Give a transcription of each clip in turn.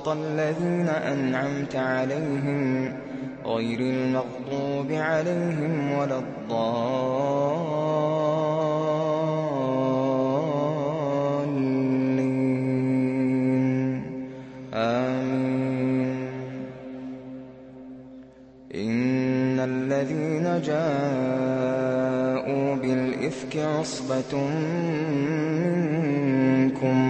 صراط الذين أنعمت عليهم غير المغضوب عليهم ولا الضالين. آمين. إن الذين جاءوا بالإفك عصبة منكم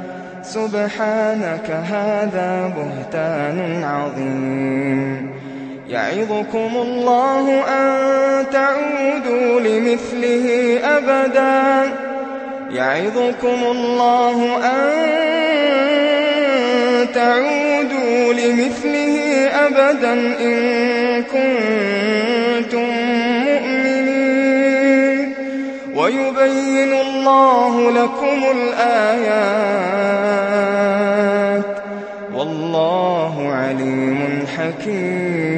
سبحانك هذا بهتان عظيم. يعظكم الله أن تعودوا لمثله أبدا. يعظكم الله أن تعودوا لمثله أبدا إن كنتم لكم الآيات والله عليم حكيم.